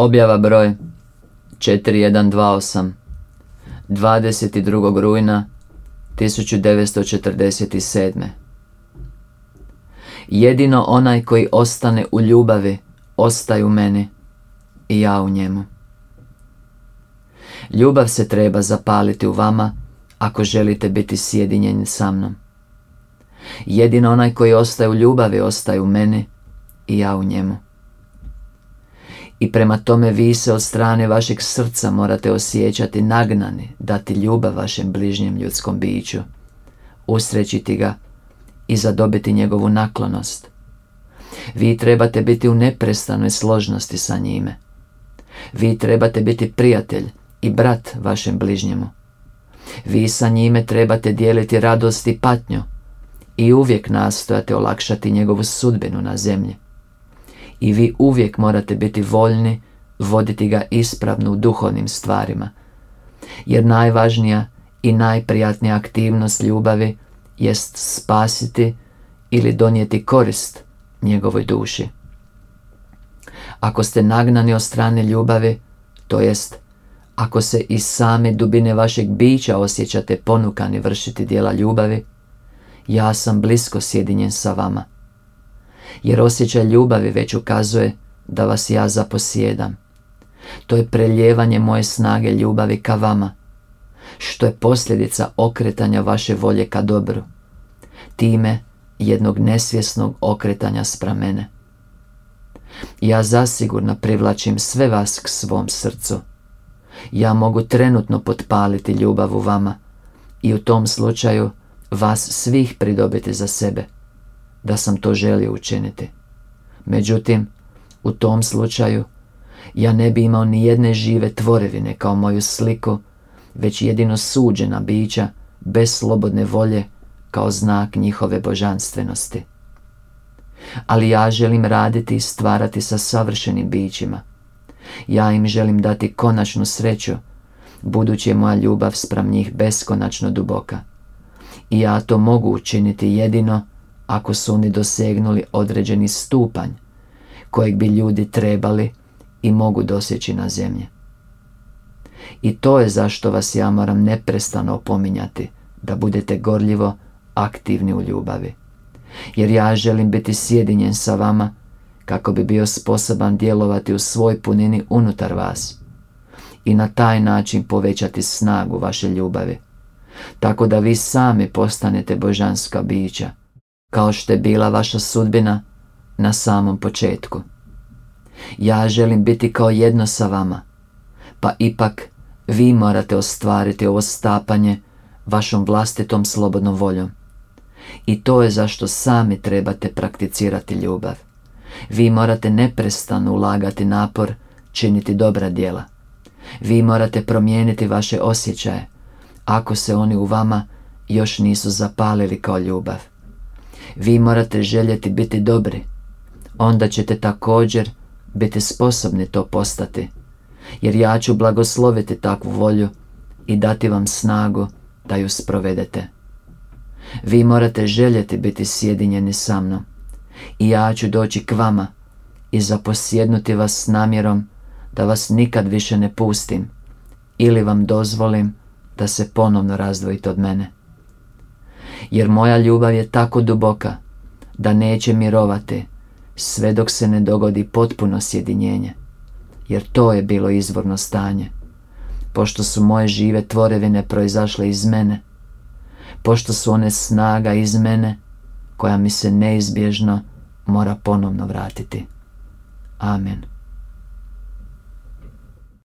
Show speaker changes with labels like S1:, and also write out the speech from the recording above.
S1: Objava broj 4128 22. rujna 1947. Jedino onaj koji ostane u ljubavi ostaje u meni i ja u njemu. Ljubav se treba zapaliti u vama ako želite biti sjedinjeni sa mnom. Jedino onaj koji ostaje u ljubavi ostaje u meni i ja u njemu. I prema tome vi se od strane vašeg srca morate osjećati nagnani, dati ljubav vašem bližnjem ljudskom biću, usrećiti ga i zadobiti njegovu naklonost. Vi trebate biti u neprestanoj složnosti sa njime. Vi trebate biti prijatelj i brat vašem bližnjemu. Vi sa njime trebate dijeliti radost i patnju i uvijek nastojate olakšati njegovu sudbinu na zemlji. I vi uvijek morate biti voljni voditi ga ispravno u duhovnim stvarima. Jer najvažnija i najprijatnija aktivnost ljubavi jest spasiti ili donijeti korist njegovoj duši. Ako ste nagnani od strane ljubavi, to jest ako se iz same dubine vašeg bića osjećate ponukani vršiti dijela ljubavi, ja sam blisko sjedinjen sa vama. Jer osjećaj ljubavi već ukazuje da vas ja zaposjedam. To je preljevanje moje snage ljubavi ka vama, što je posljedica okretanja vaše volje ka dobru. Time jednog nesvjesnog okretanja spra mene. Ja zasigurno privlačim sve vas k svom srcu. Ja mogu trenutno potpaliti ljubav u vama i u tom slučaju vas svih pridobiti za sebe, da sam to želio učiniti. Međutim, u tom slučaju ja ne bi imao ni jedne žive tvorevine kao moju sliku, već jedino suđena bića bez slobodne volje kao znak njihove božanstvenosti. Ali ja želim raditi i stvarati sa savršenim bićima. Ja im želim dati konačnu sreću, budući je moja ljubav spram njih beskonačno duboka. I ja to mogu učiniti jedino ako su oni dosegnuli određeni stupanj kojeg bi ljudi trebali i mogu dosjeći na zemlji. I to je zašto vas ja moram neprestano opominjati da budete gorljivo aktivni u ljubavi. Jer ja želim biti sjedinjen sa vama kako bi bio sposoban djelovati u svoj punini unutar vas i na taj način povećati snagu vaše ljubavi. Tako da vi sami postanete božanska bića, kao što je bila vaša sudbina na samom početku. Ja želim biti kao jedno sa vama, pa ipak vi morate ostvariti ovo stapanje vašom vlastitom slobodnom voljom. I to je zašto sami trebate prakticirati ljubav. Vi morate neprestano ulagati napor, činiti dobra djela. Vi morate promijeniti vaše osjećaje, ako se oni u vama još nisu zapalili kao ljubav. Vi morate željeti biti dobri, onda ćete također biti sposobni to postati, jer ja ću blagosloviti takvu volju i dati vam snagu da ju sprovedete. Vi morate željeti biti sjedinjeni sa mnom i ja ću doći k vama i zaposjednuti vas s namjerom da vas nikad više ne pustim ili vam dozvolim da se ponovno razdvojite od mene. Jer moja ljubav je tako duboka da neće mirovati sve dok se ne dogodi potpuno sjedinjenje, jer to je bilo izvorno stanje. Pošto su moje žive tvorevine proizašle iz mene, pošto su one snaga iz mene koja mi se neizbježno mora ponovno vratiti. Amen.